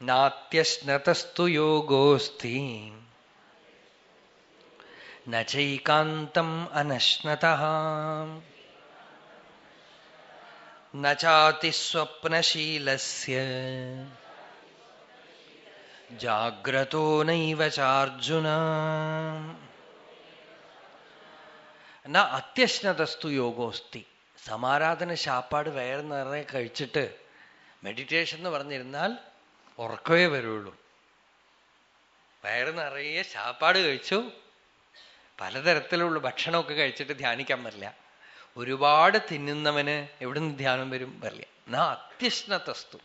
നാത്യശ്നതസ്തു യോഗോസ്തി നൈകാന്തം അനശ്നത നാതിസ്വപ്നശീലസ്യ ജാഗ്രതോ നൈവ അത്യശ്നതസ്തു യോഗോസ്തി സമാരാധന ശാപ്പാട് wire നിറയെ കഴിച്ചിട്ട് meditation എന്ന് പറഞ്ഞിരുന്നാൽ ഉറക്കമേ വരുള്ളൂ. വയറ് നിറയെ ശാപ്പാട് കഴിച്ചു. പലതരത്തിലുള്ള ഭക്ഷണമൊക്കെ കഴിച്ചിട്ട് ധ്യാനിക്കാൻ പറ്റില്ല ഒരുപാട് തിന്നുന്നവന് എവിടുന്ന് ധ്യാനം വരും? പറ്റില്ല എന്നാ അത്യശ്നതസ്തു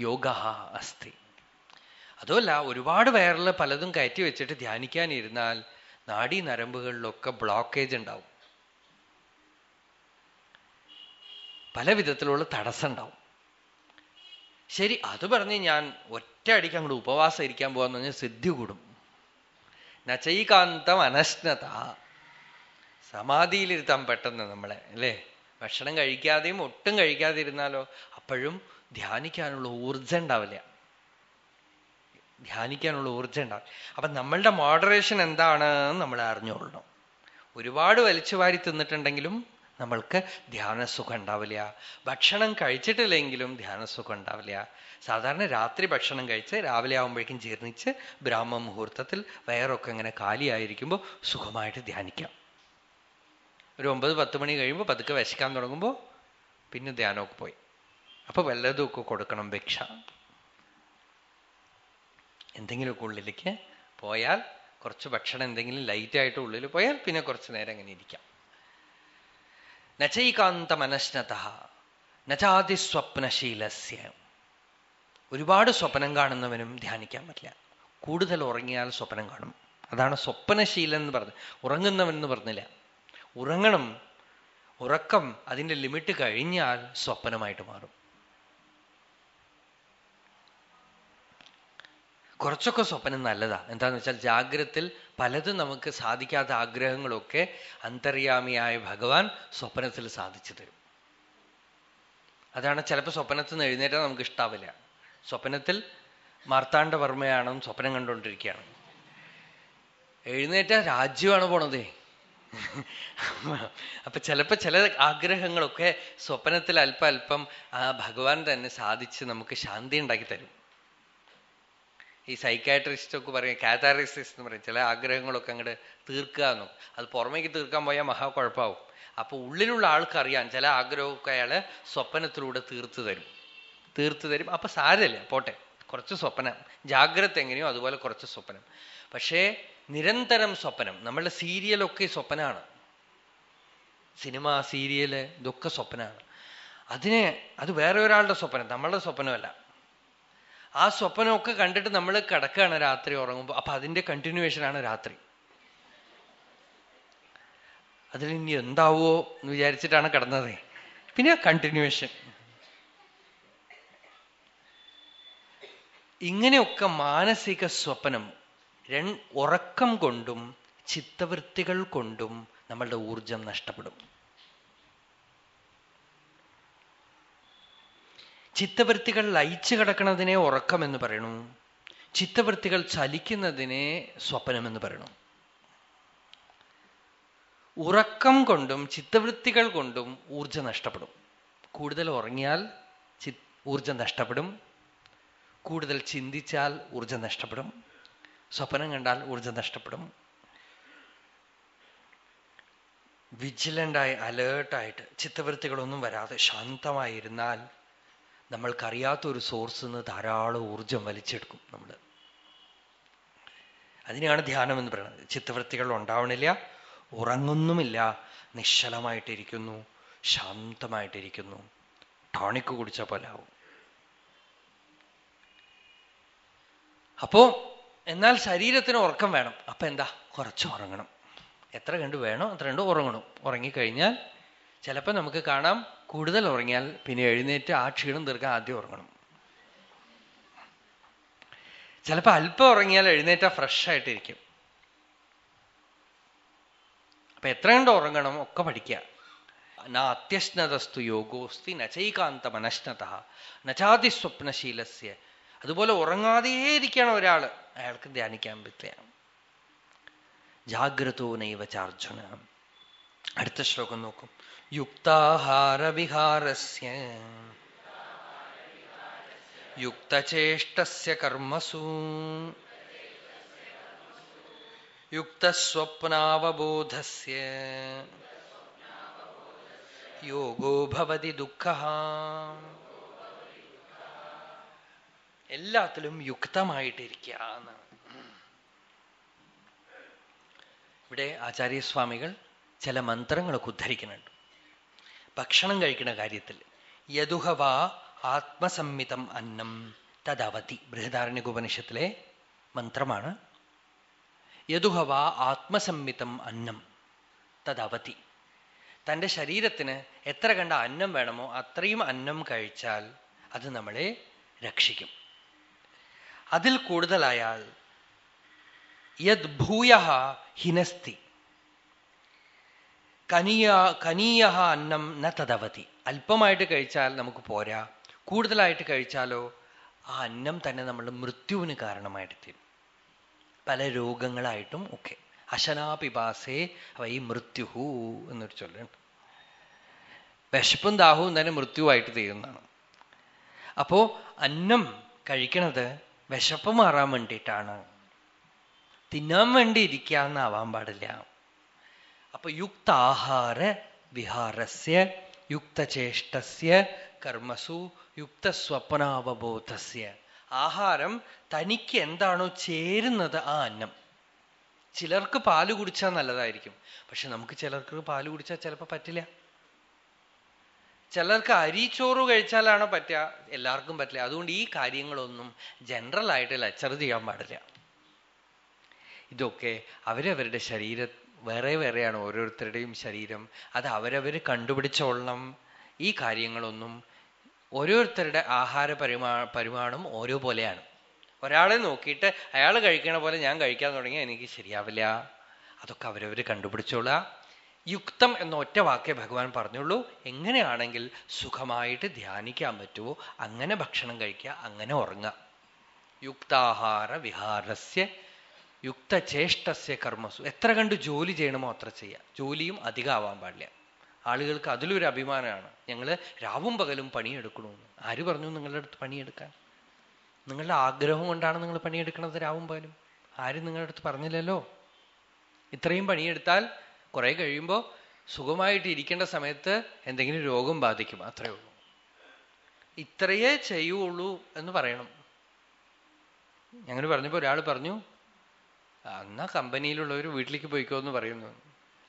യോഗ അസ്ഥി അതുമല്ല ഒരുപാട് വയറിൽ പലതും കയറ്റി വെച്ചിട്ട് ധ്യാനിക്കാനിരുന്നാൽ നാഡീ നരമ്പുകളിലൊക്കെ ബ്ലോക്കേജ് ഉണ്ടാവും. പല വിധത്തിലുള്ള തടസ്സം ഉണ്ടാവും. ശരി അത് പറഞ്ഞ് ഞാൻ ഒറ്റ അടിക്ക് അങ്ങോട്ട് ഉപവാസം ഇരിക്കാൻ പോകാന്ന് പറഞ്ഞാൽ സിദ്ധി കൂടും. നചൈകാന്തം അനശ്നത സമാധിയിലിരുത്താൻ പെട്ടെന്ന് നമ്മളെ അല്ലേ? ഭക്ഷണം കഴിക്കാതെയും ഒട്ടും കഴിക്കാതെ ഇരുന്നാലോ അപ്പോഴും ധ്യാനിക്കാനുള്ള ഊർജം ഉണ്ടാവില്ല. ധ്യാനിക്കാനുള്ള ഊർജം ഉണ്ടാവില്ല. അപ്പൊ നമ്മളുടെ മോഡറേഷൻ എന്താണ് നമ്മൾ അറിഞ്ഞുകൊള്ളണം. ഒരുപാട് വലിച്ചു വാരി തിന്നിട്ടുണ്ടെങ്കിലും നമ്മൾക്ക് ധ്യാനസുഖം ഉണ്ടാവില്ല. ഭക്ഷണം കഴിച്ചിട്ടില്ലെങ്കിലും ധ്യാനസുഖം ഉണ്ടാവില്ല. സാധാരണ രാത്രി ഭക്ഷണം കഴിച്ച് രാവിലെ ആകുമ്പോഴേക്കും ജീർണിച്ച് ബ്രാഹ്മ മുഹൂർത്തത്തിൽ വയറൊക്കെ ഇങ്ങനെ കാലിയായിരിക്കുമ്പോൾ സുഖമായിട്ട് ധ്യാനിക്കാം. ഒരു ഒമ്പത് പത്ത് മണി കഴിയുമ്പോൾ പതുക്കെ വശിക്കാൻ തുടങ്ങുമ്പോൾ പിന്നെ ധ്യാനമൊക്കെ പോയി. അപ്പൊ വല്ലതുമൊക്കെ കൊടുക്കണം ഭിക്ഷ. എന്തെങ്കിലുമൊക്കെ ഉള്ളിലേക്ക് പോയാൽ കുറച്ച് ഭക്ഷണം എന്തെങ്കിലും ലൈറ്റായിട്ട് ഉള്ളിൽ പോയാൽ പിന്നെ കുറച്ച് നേരം അങ്ങനെ ഇരിക്കാം. നചൈകാന്ത മനശ്നത നചാതിസ്വപ്നശീലസ്യ. ഒരുപാട് സ്വപ്നം കാണുന്നവനും ധ്യാനിക്കാൻ പറ്റില്ല. കൂടുതൽ ഉറങ്ങിയാൽ സ്വപ്നം കാണും. അതാണ് സ്വപ്നശീലം എന്ന് പറഞ്ഞത്. ഉറങ്ങുന്നവൻ എന്ന് പറഞ്ഞില്ല. ഉറങ്ങണം ഉറക്കം അതിന്റെ ലിമിറ്റ് കഴിഞ്ഞാൽ സ്വപ്നമായിട്ട് മാറും. കുറച്ചൊക്കെ സ്വപ്നം നല്ലതാ. എന്താന്ന് വെച്ചാൽ ജാഗ്രത്തിൽ പലതും നമുക്ക് സാധിക്കാത്ത ആഗ്രഹങ്ങളൊക്കെ അന്തര്യാമിയായ ഭഗവാൻ സ്വപ്നത്തിൽ സാധിച്ചു തരും. അതാണ് ചിലപ്പോൾ സ്വപ്നത്തിൽ നിന്ന് എഴുന്നേറ്റാൽ നമുക്ക് ഇഷ്ടാവില്ല. സ്വപ്നത്തിൽ മാർത്താണ്ഡവർമ്മയാണെന്ന് സ്വപ്നം കണ്ടുകൊണ്ടിരിക്കുകയാണ്. എഴുന്നേറ്റ രാജ്യമാണ് പോണതേ. അപ്പൊ ചിലപ്പോ ചില ആഗ്രഹങ്ങളൊക്കെ സ്വപ്നത്തിൽ അല്പ അല്പം ആ ഭഗവാൻ തന്നെ സാധിച്ച് നമുക്ക് ശാന്തി ഉണ്ടാക്കി തരും. ഈ സൈക്കാട്രിസ്റ്റ് ഒക്കെ പറയും കാതാറിസിസ് എന്ന് പറയും. ചില ആഗ്രഹങ്ങളൊക്കെ അങ്ങോട്ട് തീർക്കുക എന്നും. അത് പുറമേക്ക് തീർക്കാൻ പോയാൽ മഹാ കുഴപ്പമാവും അപ്പൊ ഉള്ളിലുള്ള ആൾക്കറിയാം ചില ആഗ്രഹമൊക്കെ അയാൾ സ്വപ്നത്തിലൂടെ തീർത്തു തരും. തീർത്തു തരും. അപ്പൊ സാരമില്ല പോട്ടെ. കുറച്ച് സ്വപ്നം. ജാഗ്രത എങ്ങനെയോ അതുപോലെ കുറച്ച് സ്വപ്നം. പക്ഷേ നിരന്തരം സ്വപ്നം. നമ്മളുടെ സീരിയലൊക്കെ സ്വപ്നമാണ് സിനിമ സീരിയൽ ഇതൊക്കെ സ്വപ്നമാണ് അതിനെ അത് വേറെ ഒരാളുടെ സ്വപ്നം. നമ്മളുടെ സ്വപ്നമല്ല. ആ സ്വപ്നമൊക്കെ കണ്ടിട്ട് നമ്മൾ കിടക്കുകയാണ് രാത്രി ഉറങ്ങുമ്പോൾ അപ്പൊ അതിന്റെ കണ്ടിന്യൂവേഷൻ ആണ് രാത്രി. അതിൽ ഇനി എന്താവോ എന്ന് വിചാരിച്ചിട്ടാണ് കിടന്നത്. പിന്നെ കണ്ടിന്യൂവേഷൻ ഇങ്ങനെയൊക്കെ മാനസിക സ്വപ്നം ഉറക്കം കൊണ്ടും ചിത്തവൃത്തികൾ കൊണ്ടും നമ്മളുടെ ഊർജം നഷ്ടപ്പെടും. ചിത്തവൃത്തികൾ ലയിച്ചു കിടക്കുന്നതിനെ ഉറക്കം എന്ന് പറയണു. ചിത്തവൃത്തികൾ ചലിക്കുന്നതിനെ സ്വപ്നം എന്ന് പറയണു. ഉറക്കം കൊണ്ടും ചിത്തവൃത്തികൾ കൊണ്ടും ഊർജം നഷ്ടപ്പെടും. കൂടുതൽ ഉറങ്ങിയാൽ ചി ഊർജം നഷ്ടപ്പെടും. കൂടുതൽ ചിന്തിച്ചാൽ ഊർജം നഷ്ടപ്പെടും. സ്വപ്നം കണ്ടാൽ ഊർജം നഷ്ടപ്പെടും. വിജിലന്റായി അലേർട്ടായിട്ട് ചിത്തവൃത്തികളൊന്നും വരാതെ ശാന്തമായിരുന്നാൽ നമ്മൾക്കറിയാത്ത ഒരു സോഴ്സിൽ നിന്ന് ധാരാളം ഊർജം വലിച്ചെടുക്കും നമ്മൾ അതിനെയാണ് ധ്യാനം എന്ന് പറയുന്നത്. ചിത്തവൃത്തികൾ ഉണ്ടാവണില്ല ഉറങ്ങുന്നുമില്ല നിശ്ചലമായിട്ടിരിക്കുന്നു ശാന്തമായിട്ടിരിക്കുന്നു. ടോണിക്ക് കുടിച്ച പോലെ ആവും. അപ്പോ എന്നാൽ ശരീരത്തിന് ഉറക്കം വേണം. അപ്പൊ എന്താ? കുറച്ച് ഉറങ്ങണം. എത്ര കണ്ട് വേണോ അത്ര കണ്ട് ഉറങ്ങണം. ഉറങ്ങിക്കഴിഞ്ഞാൽ ചിലപ്പോൾ നമുക്ക് കാണാം കൂടുതൽ ഉറങ്ങിയാൽ പിന്നെ എഴുന്നേറ്റ് ആ ക്ഷീണം തീർക്കാൻ ആദ്യം ഉറങ്ങണം. ചിലപ്പോൾ അല്പം ഉറങ്ങിയാൽ എഴുന്നേറ്റ ഫ്രഷ് ആയിട്ടിരിക്കും. അപ്പൊ എത്ര കണ്ട് ഉറങ്ങണം ഒക്കെ പഠിക്കുക. അത്യശ്നതസ്തു യോഗോസ്തി നചൈകാന്ത മനശ്നത നചാതിസ്വപ്നശീലസ്യ. അതുപോലെ ഉറങ്ങാതെയേ ഇരിക്കണം ഒരാൾ. അയാൾക്ക് ധ്യാനിക്കാൻ പറ്റില്ല. ജാഗ്രതോ നൈവ ചാർജുന അടുത്ത ശ്ലോകം നോക്കും. യുക്താഹാരവിഹാരസ്യ. യുക്തചേഷ്ടസ്യ കർമ്മസു. യുക്തസ്വപ്നാവബോധസ്യ. യോഗോ ഭവതി ദുഃഖ. എല്ലാത്തിലും യുക്തമായിട്ടിരിക്കുക എന്നാണ്. ഇവിടെ ആചാര്യസ്വാമികൾ ചില മന്ത്രങ്ങളൊക്കെ ഉദ്ധരിക്കുന്നുണ്ട്. ഭക്ഷണം കഴിക്കുന്ന കാര്യത്തിൽ യദുഹവാ ആത്മസംമിതം അന്നം തദവതി ബൃഹദാരണ്യകുപനിഷത്തിലെ മന്ത്രമാണ്. യദുഹവാ ആത്മസംമിതം അന്നം തദവതി തന്റെ ശരീരത്തിന് എത്ര കണ്ട അന്നം വേണമോ അത്രയും അന്നം കഴിച്ചാൽ അത് നമ്മളെ രക്ഷിക്കും. അതിൽ കൂടുതലായാൽ യദ്ഭൂയ ഹിനസ്തി കനീയ കനീയഹ അന്നം ന തദവതി. അല്പമായിട്ട് കഴിച്ചാൽ നമുക്ക് പോരാ. കൂടുതലായിട്ട് കഴിച്ചാലോ? ആ അന്നം തന്നെ നമ്മൾ മൃത്യുവിന് കാരണമായിട്ട് തീരും പല രോഗങ്ങളായിട്ടും ഒക്കെ. അശനാപിപാസേ വൈ മൃത്യുഹു എന്നൊരു ചൊല്ലുണ്ട്. വിശപ്പും ദാഹവും തന്നെ മൃത്യുവായിട്ട് തീരുന്നതാണ്. അപ്പോ അന്നം കഴിക്കണത് വിശപ്പ് മാറാൻ വേണ്ടിയിട്ടാണ്. തിന്നാൻ വേണ്ടി ഇരിക്കാന്നാവാൻ പാടില്ല. അപ്പൊ യുക്താഹാര വിഹാരസ്യ യുക്തചേഷ്ടസ്യ കർമ്മസു യുക്തസ്വപ്നാവബോധസ്യ. ആഹാരം തനിക്ക് എന്താണോ ചേരുന്നത് ആ അന്നം. ചിലർക്ക് പാൽ കുടിച്ചാൽ നല്ലതായിരിക്കും. പക്ഷെ നമുക്ക് ചിലർക്ക് പാൽ കുടിച്ചാൽ ചിലപ്പോൾ പറ്റില്ല. ചിലർക്ക് അരിച്ചോറ് കഴിച്ചാലാണോ പറ്റുക? എല്ലാവർക്കും പറ്റില്ല. അതുകൊണ്ട് ഈ കാര്യങ്ങളൊന്നും ജനറൽ ആയിട്ട് ലെക്ചർ ചെയ്യാൻ പാടില്ല. ഇതൊക്കെ അവരവരുടെ ശരീര വേറെ വേറെയാണ് ഓരോരുത്തരുടെയും ശരീരം. അത് അവരവർ കണ്ടുപിടിച്ചോളണം ഈ കാര്യങ്ങളൊന്നും ഓരോരുത്തരുടെ ആഹാര പരിമാ പരിമാണം ഓരോ പോലെയാണ്. ഒരാളെ നോക്കിയിട്ട് അയാൾ കഴിക്കണ പോലെ ഞാൻ കഴിക്കാൻ തുടങ്ങിയാൽ എനിക്ക് ശരിയാവില്ല. അതൊക്കെ അവരവർ കണ്ടുപിടിച്ചോളുക. യുക്തം എന്ന ഒറ്റ വാക്കേ ഭഗവാൻ പറഞ്ഞുള്ളൂ. എങ്ങനെയാണെങ്കിൽ സുഖമായിട്ട് ധ്യാനിക്കാൻ പറ്റുമോ അങ്ങനെ ഭക്ഷണം കഴിക്കുക അങ്ങനെ ഉറങ്ങുക. യുക്താഹാര വിഹാരസ്യ യുക്തചേഷ്ടസ്യ കർമ്മസു. എത്ര കണ്ട് ജോലി ചെയ്യണമോ അത്ര ചെയ്യുക ജോലിയും അധികമാവാൻ പാടില്ല. ആളുകൾക്ക് അതിലൊരു അഭിമാനമാണ്. ഞങ്ങൾ രാവും പകലും പണിയെടുക്കണമെന്ന് ആര് പറഞ്ഞു നിങ്ങളുടെ അടുത്ത് പണിയെടുക്കാൻ? നിങ്ങളുടെ ആഗ്രഹം കൊണ്ടാണ് നിങ്ങൾ പണിയെടുക്കുന്നത് രാവും പകലും? ആരും നിങ്ങളുടെ അടുത്ത് പറഞ്ഞില്ലല്ലോ? ഇത്രയും പണിയെടുത്താൽ കുറെ കഴിയുമ്പോൾ സുഖമായിട്ട് ഇരിക്കേണ്ട സമയത്ത് എന്തെങ്കിലും രോഗം ബാധിക്കും. അത്രയേ ഉള്ളൂ. ഇത്രയേ ചെയ്യുള്ളൂ എന്ന് പറയണം. ഞങ്ങൾ പറഞ്ഞപ്പോൾ ഒരാൾ പറഞ്ഞു എന്നാ കമ്പനിയിലുള്ളവർ വീട്ടിലേക്ക് പോയിക്കോ എന്ന് പറയുന്നു.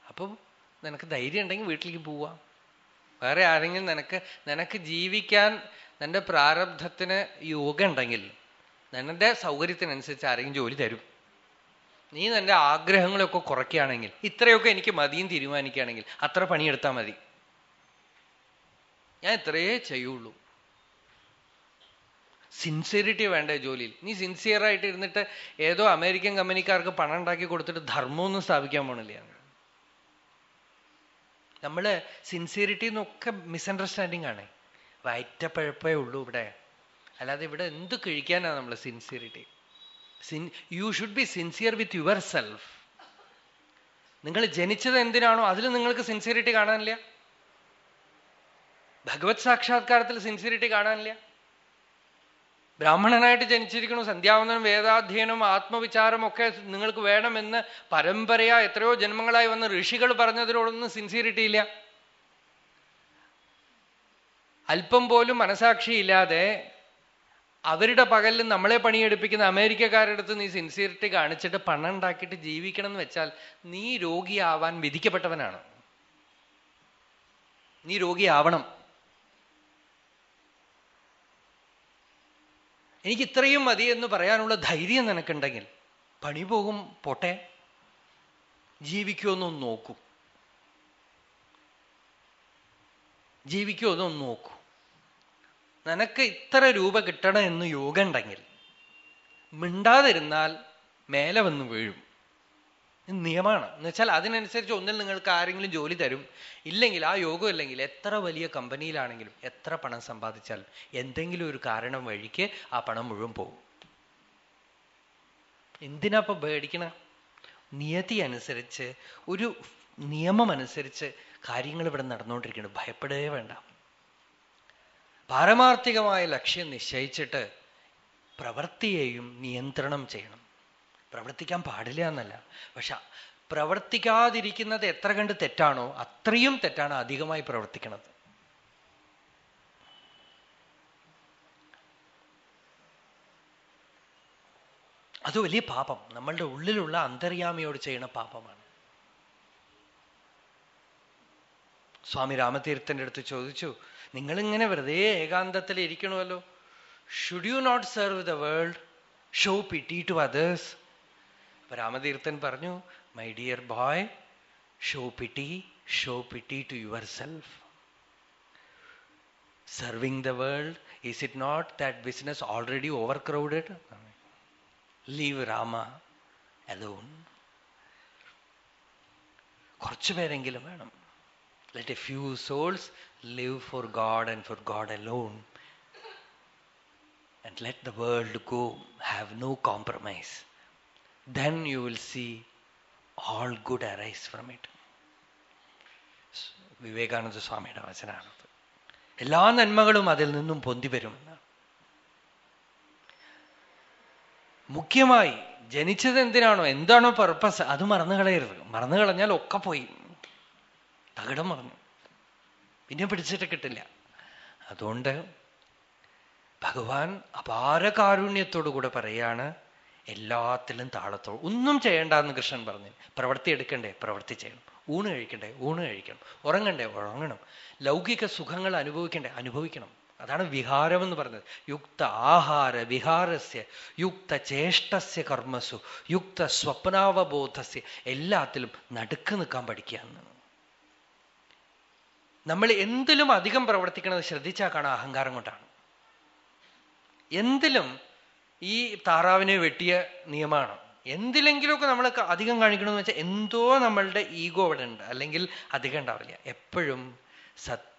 അപ്പം നിനക്ക് ധൈര്യം ഉണ്ടെങ്കിൽ വീട്ടിലേക്ക് പോവാം. വേറെ ആരെങ്കിലും നിനക്ക് നിനക്ക് ജീവിക്കാൻ നിന്റെ പ്രാരബ്ധത്തിന് യോഗ ഉണ്ടെങ്കിൽ നിന്റെ സൗകര്യത്തിനനുസരിച്ച് ആരെങ്കിലും ജോലി തരും. നീ നിന്റെ ആഗ്രഹങ്ങളൊക്കെ കുറയ്ക്കുകയാണെങ്കിൽ ഇത്രയൊക്കെ എനിക്ക് മതിയും തീരുമാനിക്കുകയാണെങ്കിൽ അത്ര പണിയെടുത്താൽ മതി. ഞാൻ ഇത്രയേ ചെയ്യുള്ളൂ. സിൻസിയറിറ്റി വേണ്ടേ ജോലിയിൽ? നീ സിൻസിയർ ആയിട്ട് ഇരുന്നിട്ട് ഏതോ അമേരിക്കൻ കമ്പനിക്കാർക്ക് പണം ഉണ്ടാക്കി കൊടുത്തിട്ട് ധർമ്മമൊന്നും സ്ഥാപിക്കാൻ പോണില്ല. നമ്മൾ സിൻസിയറിറ്റി എന്നൊക്കെ മിസ്അണ്ടർസ്റ്റാൻഡിങ് ആണ്. വയറ്റപ്പഴപ്പേ ഉള്ളൂ ഇവിടെ. അല്ലാതെ ഇവിടെ എന്ത് കഴിക്കാനാണ് നമ്മൾ sincerity sin you should be sincere with yourself നിങ്ങൾ ജനിച്ചത് എന്തിനാണോ അതിൽ നിങ്ങൾക്ക് സിൻസിയറിറ്റി കാണാനില്ല. ഭഗവത് സാക്ഷാത്കാരത്തിൽ സിൻസിയറിറ്റി കാണാനില്ല. ബ്രാഹ്മണനായിട്ട് ജനിച്ചിരിക്കണു സന്ധ്യാവന്തനം വേദാധ്യയനം ആത്മവിചാരം ഒക്കെ നിങ്ങൾക്ക് വേണമെന്ന് പരമ്പരയാ എത്രയോ ജന്മങ്ങളായി വന്ന ഋഷികൾ പറഞ്ഞതിനോടൊന്നും സിൻസിയറിറ്റി ഇല്ല. അല്പം പോലും മനസാക്ഷിയില്ലാതെ അവരുടെ പകലിൽ നമ്മളെ പണിയെടുപ്പിക്കുന്ന അമേരിക്കക്കാരുടെ അടുത്ത് നീ സിൻസിയറിറ്റി കാണിച്ചിട്ട് പണം ഉണ്ടാക്കിയിട്ട് ജീവിക്കണം എന്ന് വെച്ചാൽ നീ രോഗിയാവാൻ വിധിക്കപ്പെട്ടവനാണ്. നീ രോഗിയാവണം. എനിക്ക് ഇത്രയും മതി എന്ന് പറയാനുള്ള ധൈര്യം നിനക്കുണ്ടെങ്കിൽ പണി പോകും പോട്ടെ. ജീവിക്കുമെന്നൊന്ന് നോക്കൂ. ജീവിക്കുമെന്നൊന്ന് നോക്കൂ. നിനക്ക് ഇത്ര രൂപ കിട്ടണം എന്ന് യോഗ ഉണ്ടെങ്കിൽ മിണ്ടാതിരുന്നാൽ മേലെ വന്ന് വീഴും. നിയമമാണ്. എന്ന് വെച്ചാൽ അതിനനുസരിച്ച് ഒന്നിൽ നിങ്ങൾക്ക് ആരെങ്കിലും ജോലി തരും. ഇല്ലെങ്കിൽ ആ യോഗം ഇല്ലെങ്കിൽ എത്ര വലിയ കമ്പനിയിലാണെങ്കിലും എത്ര പണം സമ്പാദിച്ചാൽ എന്തെങ്കിലും ഒരു കാരണം വഴിക്ക് ആ പണം മുഴുവൻ പോകും. എന്തിനാ ഇപ്പൊ പേടിക്കണ? നിയതി അനുസരിച്ച് ഒരു നിയമം അനുസരിച്ച് കാര്യങ്ങൾ ഇവിടെ നടന്നുകൊണ്ടിരിക്കുന്നു ഭയപ്പെടുകയേ വേണ്ട. പാരമാർത്ഥികമായ ലക്ഷ്യം നിശ്ചയിച്ചിട്ട് പ്രവൃത്തിയെയും നിയന്ത്രണം ചെയ്യണം. പ്രവർത്തിക്കാൻ പാടില്ല എന്നല്ല. പക്ഷെ പ്രവർത്തിക്കാതിരിക്കുന്നത് എത്ര കണ്ട് തെറ്റാണോ അത്രയും തെറ്റാണ് അധികമായി പ്രവർത്തിക്കുന്നത് അത് വലിയ പാപം. നമ്മളുടെ ഉള്ളിലുള്ള അന്തര്യാമിയോട് ചെയ്യുന്ന പാപമാണ്. സ്വാമി രാമതീർത്ഥന്റെ അടുത്ത് ചോദിച്ചു നിങ്ങളിങ്ങനെ വെറുതെ ഏകാന്തത്തിൽ ഇരിക്കണമല്ലോ should you not serve the world show pity to others അപ്പൊ രാമതീർത്ഥൻ പറഞ്ഞു my dear boy show pity show pity to yourself serving the world is it not that business already overcrowded leave Rama alone കുറച്ചു പേരെങ്കിലും വേണം let a few souls live for God and for God alone and let the world go, have no compromise. Then you will see all good arise from it. Vivekananda സ്വാമിയുടെ വചനാണത് എല്ലാ നന്മകളും അതിൽ നിന്നും പൊന്തി വരുമെന്നാണ്. മുഖ്യമായി ജനിച്ചത് എന്തിനാണോ എന്താണോ പർപ്പസ് അത് മറന്നു കളയരുത്. മറന്നു കളഞ്ഞാൽ ഒക്കെ പോയി. തകിടം മറന്നു പിന്നെ പിടിച്ചിട്ട് കിട്ടില്ല. അതുകൊണ്ട് ഭഗവാൻ അപാര കാരുണ്യത്തോടുകൂടെ പറയാണ് എല്ലാത്തിലും താളത്തോളം ഒന്നും ചെയ്യേണ്ടെന്ന് കൃഷ്ണൻ പറഞ്ഞു. പ്രവൃത്തി എടുക്കണ്ടേ? പ്രവൃത്തി ചെയ്യണം. ഊണ് കഴിക്കണ്ടേ? ഊണ് കഴിക്കണം. ഉറങ്ങണ്ടേ? ഉറങ്ങണം. ലൗകിക സുഖങ്ങൾ അനുഭവിക്കണ്ടേ? അനുഭവിക്കണം. അതാണ് വിഹാരം എന്ന് പറഞ്ഞത്. യുക്ത ആഹാര വിഹാരസ്യ യുക്ത ചേഷ്ടസ്യ കർമ്മസു യുക്ത സ്വപ്നാവബോധസ്യ എല്ലാത്തിലും നടുക്ക് നിൽക്കാൻ പഠിക്കുക നമ്മൾ എന്തിലും അധികം പ്രവർത്തിക്കുന്നത് ശ്രദ്ധിച്ചാൽ കാണാം അഹങ്കാരം കൊണ്ടാണ്. എന്തിലും ഈ താറാവിനെ വെട്ടിയ നിയമമാണ് എന്തിലെങ്കിലുമൊക്കെ നമ്മൾ അധികം കാണിക്കണമെന്ന് വെച്ചാൽ എന്തോ നമ്മളുടെ ഈഗോ അവിടെ ഉണ്ട്. അല്ലെങ്കിൽ അധികം ഉണ്ടാവില്ല. എപ്പോഴും സത്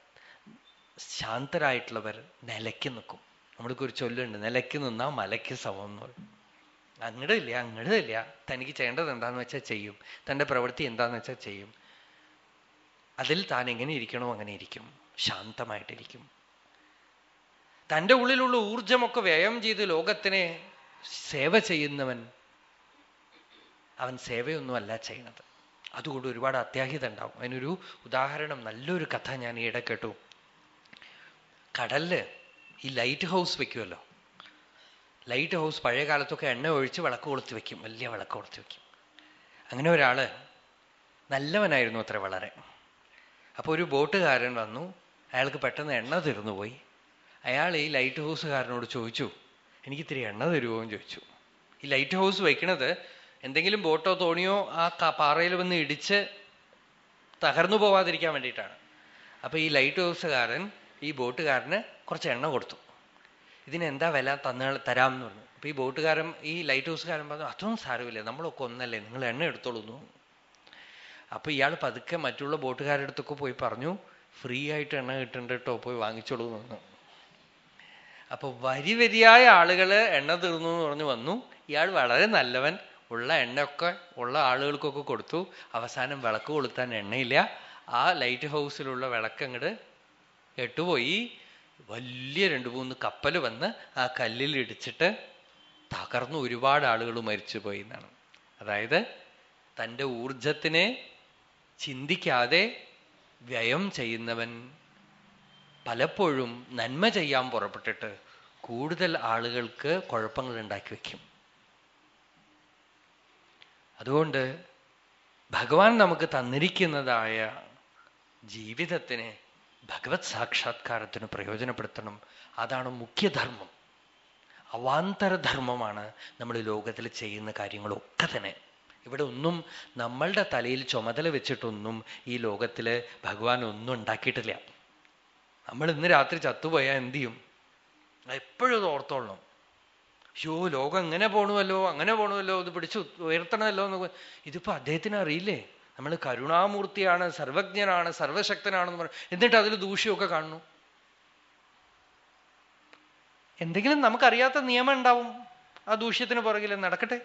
ശാന്തരായിട്ടുള്ളവർ നിലയ്ക്ക് നിൽക്കും. നമ്മൾക്ക് ഒരു ചൊല്ലുണ്ട് നിലയ്ക്ക് നിന്നാൽ മലയ്ക്ക് സമം എന്ന് പറയും. അങ്ങടില്ല അങ്ങടില്ല തനിക്ക് ചെയ്യേണ്ടത് എന്താന്ന് വെച്ചാൽ ചെയ്യും. തന്റെ പ്രവൃത്തി എന്താന്ന് വെച്ചാൽ ചെയ്യും. അതിൽ താൻ എങ്ങനെ ഇരിക്കണോ അങ്ങനെ ഇരിക്കും. ശാന്തമായിട്ടിരിക്കും. തന്റെ ഉള്ളിലുള്ള ഊർജമൊക്കെ വ്യയം ചെയ്ത് ലോകത്തിനെ സേവ ചെയ്യുന്നവൻ അവൻ സേവയൊന്നുമല്ല ചെയ്യണത്. അതുകൊണ്ട് ഒരുപാട് അത്യാഹിത ഉണ്ടാവും. അതിനൊരു ഉദാഹരണം നല്ലൊരു കഥ ഞാൻ ഈയിടെ കേട്ടു. കടലിൽ ഈ ലൈറ്റ് ഹൗസ് വെക്കുമല്ലോ ലൈറ്റ് ഹൗസ് പഴയ കാലത്തൊക്കെ എണ്ണ ഒഴിച്ച് വിളക്ക് കൊളുത്തി വെക്കും. വലിയ വിളക്ക് കൊളുത്തി വെക്കും. അങ്ങനെ ഒരാൾ നല്ലവനായിരുന്നു അത്ര വളരെ. അപ്പോൾ ഒരു ബോട്ടുകാരൻ വന്നു. അയാൾക്ക് പെട്ടെന്ന് എണ്ണ തീർന്നു പോയി അയാൾ ഈ ലൈറ്റ് ഹൗസുകാരനോട് ചോദിച്ചു എനിക്ക് ഇത്തിരി എണ്ണ തരുമോ എന്ന് ചോദിച്ചു. ഈ ലൈറ്റ് ഹൗസ് വയ്ക്കണത് എന്തെങ്കിലും ബോട്ടോ തോണിയോ ആ പാറയിൽ വന്ന് ഇടിച്ച് തകർന്നു പോവാതിരിക്കാൻ വേണ്ടിയിട്ടാണ്. അപ്പൊ ഈ ലൈറ്റ് ഹൗസുകാരൻ ഈ ബോട്ടുകാരന് കുറച്ച് എണ്ണ കൊടുത്തു. ഇതിനെന്താ വില തന്ന തരാം എന്ന് പറഞ്ഞു. അപ്പൊ ഈ ബോട്ടുകാരൻ ഈ ലൈറ്റ് ഹൗസുകാരൻ പറഞ്ഞു അതൊന്നും സാരമില്ല നമ്മളൊക്കെ ഒന്നല്ലേ നിങ്ങൾ എണ്ണ എടുത്തോളൂ അപ്പൊ ഇയാൾ പതുക്കെ മറ്റുള്ള ബോട്ടുകാരുടെ അടുത്തൊക്കെ പോയി പറഞ്ഞു ഫ്രീ ആയിട്ട് എണ്ണ കിട്ടണ്ട കേട്ടോ പോയി വാങ്ങിച്ചോളൂ എന്ന് അപ്പൊ വരി വരിയായ ആളുകൾ എണ്ണ തീർന്നു എന്ന് പറഞ്ഞു വന്നു. ഇയാൾ വളരെ നല്ലവൻ. ഉള്ള എണ്ണയൊക്കെ ഉള്ള ആളുകൾക്കൊക്കെ കൊടുത്തു. അവസാനം വിളക്ക് കൊളുത്താൻ എണ്ണയില്ല. ആ ലൈറ്റ് ഹൗസിലുള്ള വിളക്ക് അങ്ങോട്ട് എട്ടുപോയി വലിയ രണ്ട് മൂന്ന് കപ്പൽ വന്ന് ആ കല്ലിൽ ഇടിച്ചിട്ട് തകർന്നു ഒരുപാട് ആളുകൾ മരിച്ചു പോയി എന്നാണ്. അതായത് തന്റെ ഊർജത്തിനെ ചിന്തിക്കാതെ വ്യയം ചെയ്യുന്നവൻ പലപ്പോഴും നന്മ ചെയ്യാൻ പുറപ്പെട്ടിട്ട് കൂടുതൽ ആളുകൾക്ക് കുഴപ്പങ്ങൾ ഉണ്ടാക്കി വയ്ക്കും. അതുകൊണ്ട് ഭഗവാൻ നമുക്ക് തന്നിരിക്കുന്നതായ ജീവിതത്തിനെ ഭഗവത് സാക്ഷാത്കാരത്തിന് പ്രയോജനപ്പെടുത്തണം. അതാണ് മുഖ്യധർമ്മം. അവാന്തരധർമ്മമാണ് നമ്മൾ ലോകത്തിൽ ചെയ്യുന്ന കാര്യങ്ങളൊക്കെ തന്നെ. ഇവിടെ ഒന്നും നമ്മളുടെ തലയിൽ ചുമതല വെച്ചിട്ടൊന്നും ഈ ലോകത്തിൽ ഭഗവാൻ ഒന്നും ഉണ്ടാക്കിയിട്ടില്ല. നമ്മൾ ഇന്ന് രാത്രി ചത്തുപോയാൽ എന്ത് ചെയ്യും? എപ്പോഴും ഓർത്തോളണം. അയ്യോ ലോകം എങ്ങനെ പോണുവല്ലോ അങ്ങനെ പോണുവല്ലോ ഇത് പിടിച്ചു ഉയർത്തണമല്ലോ എന്ന് ഇതിപ്പോ അദ്ദേഹത്തിന് അറിയില്ലേ? നമ്മൾ കരുണാമൂർത്തിയാണ് സർവജ്ഞനാണ് സർവശക്തനാണെന്ന് പറഞ്ഞു എന്നിട്ട് അതിൽ ദൂഷ്യമൊക്കെ കാണുന്നു. എന്തെങ്കിലും നമുക്കറിയാത്ത നിയമം ഉണ്ടാവും ആ ദൂഷ്യത്തിന് പുറകിൽ നടക്കട്ടെ.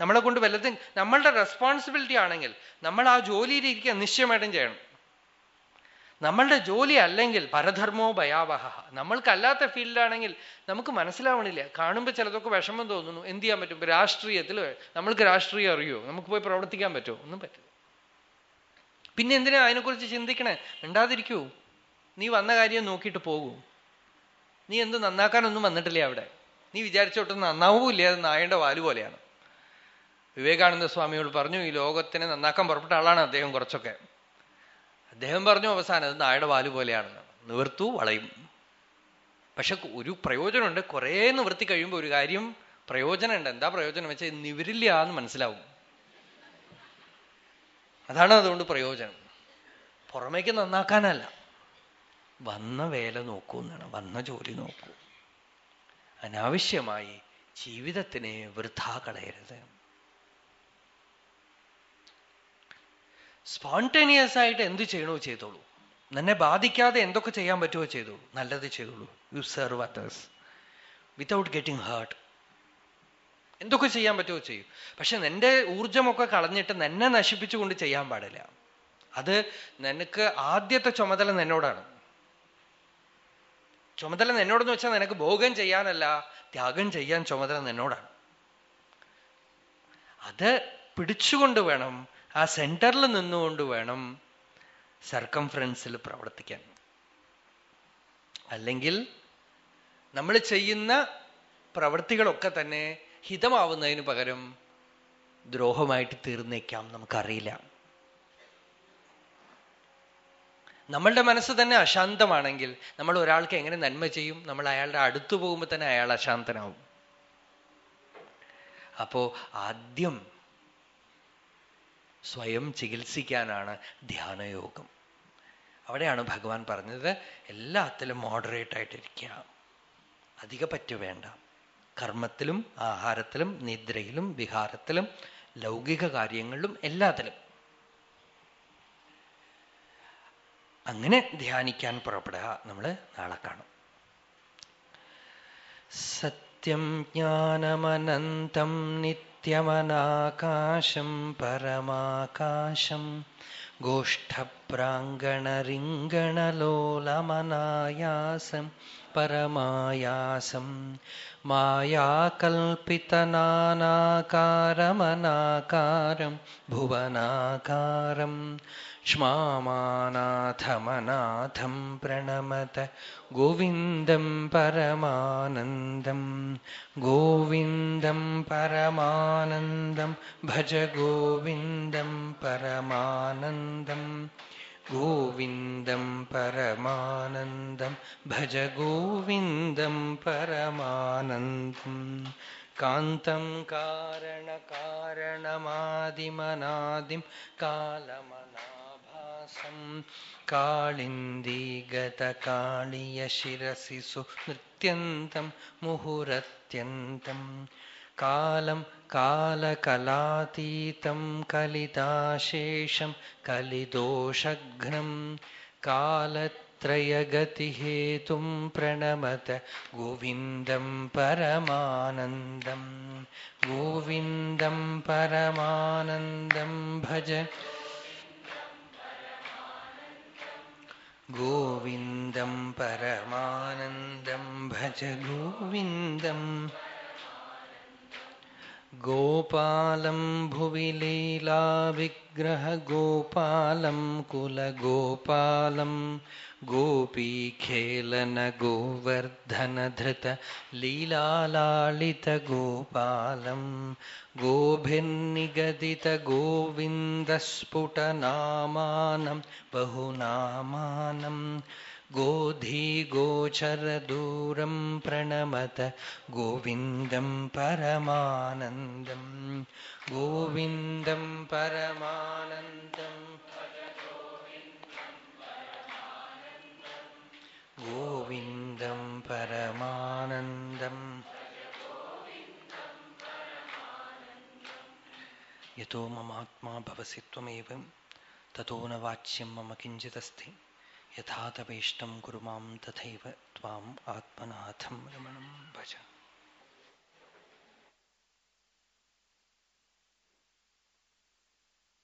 നമ്മളെ കൊണ്ട് വല്ലതും നമ്മളുടെ റെസ്പോൺസിബിലിറ്റി ആണെങ്കിൽ നമ്മൾ ആ ജോലിയിലിരിക്കുക നിശ്ചയമായിട്ടും ചെയ്യണം. നമ്മളുടെ ജോലി അല്ലെങ്കിൽ പരധർമ്മോ ഭയാവഹ. നമ്മൾക്കല്ലാത്ത ഫീൽഡാണെങ്കിൽ നമുക്ക് മനസ്സിലാവണില്ല. കാണുമ്പോൾ ചിലതൊക്കെ വിഷമം തോന്നുന്നു. എന്ത് ചെയ്യാൻ പറ്റും? രാഷ്ട്രീയത്തിൽ നമ്മൾക്ക് രാഷ്ട്രീയം അറിയോ? നമുക്ക് പോയി പ്രവർത്തിക്കാൻ പറ്റുമോ? ഒന്നും പറ്റില്ല. പിന്നെ എന്തിനാ അതിനെക്കുറിച്ച് ചിന്തിക്കണേ? മിണ്ടാതിരിക്കൂ. നീ വന്ന കാര്യം നോക്കിയിട്ട് പോകൂ. നീ എന്ത് നന്നാക്കാനൊന്നും വന്നിട്ടില്ല അവിടെ? നീ വിചാരിച്ചോട്ട് നന്നാവൂല്ല അത് നായയുടെ വാൽ പോലെയാണ്. വിവേകാനന്ദ സ്വാമിയോട് പറഞ്ഞു ഈ ലോകത്തിനെ നന്നാക്കാൻ പുറപ്പെട്ട ആളാണ് അദ്ദേഹം കുറച്ചൊക്കെ. അദ്ദേഹം പറഞ്ഞു അവസാനം അത് നായുടെ വാൽ പോലെയാണെന്ന്. നിവർത്തു വളയും. പക്ഷെ ഒരു പ്രയോജനമുണ്ട്. കുറേ നിവർത്തി കഴിയുമ്പോൾ ഒരു കാര്യം പ്രയോജനമുണ്ട്. എന്താ പ്രയോജനം വെച്ചാൽ നിവരില്ല എന്ന് മനസ്സിലാവും. അതാണ് അതുകൊണ്ട് പ്രയോജനം. പുറമേക്ക് നന്നാക്കാനല്ല. വന്ന വേല നോക്കൂ എന്നാണ്. വന്ന ജോലി നോക്കൂ. അനാവശ്യമായി ജീവിതത്തിനെ വൃഥാ കളയരുത്. സ്പോണ്ടേനിയസ് ആയിട്ട് എന്ത് ചെയ്യണോ ചെയ്തോളൂ. നിന്നെ ബാധിക്കാതെ എന്തൊക്കെ ചെയ്യാൻ പറ്റുമോ ചെയ്തോളൂ. നല്ലത് ചെയ്തോളൂ. You serve others without getting hurt എന്തൊക്കെ ചെയ്യാൻ പറ്റുമോ ചെയ്യൂ. പക്ഷെ നിന്റെ ഊർജമൊക്കെ കളഞ്ഞിട്ട് നിന്നെ നശിപ്പിച്ചുകൊണ്ട് ചെയ്യാൻ പാടില്ല. അത് നിനക്ക് ആദ്യത്തെ ചുമതല നിന്നോടാണ്. ചുമതല നിന്നോടെന്ന് വെച്ചാൽ നിനക്ക് ഭോഗം ചെയ്യാനല്ല ത്യാഗം ചെയ്യാൻ ചുമതല നിന്നോടാണ്. അത് പിടിച്ചുകൊണ്ട് വേണം ആ സെന്ററിൽ നിന്നുകൊണ്ട് വേണം സർക്കംഫറൻസിൽ പ്രവർത്തിക്കാൻ. അല്ലെങ്കിൽ നമ്മൾ ചെയ്യുന്ന പ്രവൃത്തികളൊക്കെ തന്നെ ഹിതമാവുന്നതിന് പകരം ദ്രോഹമായിട്ട് തീർന്നേക്കാം നമുക്കറിയില്ല. നമ്മളുടെ മനസ്സ് തന്നെ അശാന്തമാണെങ്കിൽ നമ്മൾ ഒരാൾക്ക് എങ്ങനെ നന്മ ചെയ്യും? നമ്മൾ അയാളുടെ അടുത്തു പോകുമ്പോൾ തന്നെ അയാൾ അശാന്തനാവും. അപ്പോ ആദ്യം സ്വയം ചികിത്സിക്കാനാണ് ധ്യാനയോഗം. അവിടെയാണ് ഭഗവാൻ പറഞ്ഞത് എല്ലാത്തിലും മോഡറേറ്റ് ആയിട്ടിരിക്കുക. അധിക പറ്റു വേണ്ട. കർമ്മത്തിലും ആഹാരത്തിലും നിദ്രയിലും വിഹാരത്തിലും ലൗകിക കാര്യങ്ങളിലും എല്ലാത്തിലും. അങ്ങനെ ധ്യാനിക്കാൻ പുറപ്പെടുക നമ്മൾ നാളെ കാണും. സത്യം ജ്ഞാനമനന്തം त्यमनाकाशं परमाकाशं गोष्ठप्राङ्गणरिङ्गणलोलमनायासं परमायासं मायाकल्पितनानाकारमनाकारं भुवनाकारम् ക്ഷ്മാമാനാഥമനാഥം പ്രണമത ഗോവിന്ദം പരമാനന്ദം. ഗോവിന്ദം പരമാനന്ദം ഭജ ഗോവിന്ദം പരമാനന്ദം. ഗോവിന്ദം പരമാനന്ദം ഭജ ഗോവിന്ദം പരമാനന്ദം. കാന്തം കാരണകാരണമാദിമനാദിം കാലമ कालमनाभासं कालिन्दीगतकाळीयशिरसि सुनृत्यन्तं मुहुरत्यन्तम् कालं कालकलातीतं कलिताशेषं कलिदोषघ्नं कालत्रयगतिहेतुं प्रणमत गोविन्दं परमानन्दं गोविन्दं परमानन्दं भज गोविन्दं परमानन्दं भज गोविन्दम्। गोपालं भुवि लीलाविग्रहगोपालं कुलगोपालं गोपीखेलनगोवर्धनधृत लीलालालितगोपालं गोभिर्निगदितगोविन्दस्फुटनामानं बहुनामानम् गोधीगोचरदूरं प्रणमत गोविन्दं परमानन्दं गोविन्दं परमानन्दं गोविन्दं परमानन्दम् यतो ममात्मा भवसि ततो न वाच्यं मम किञ्चिदस्ति। यथा तवेष्टं कुरु माँ तथैव त्वाम् आत्मनाथं रमणं भज।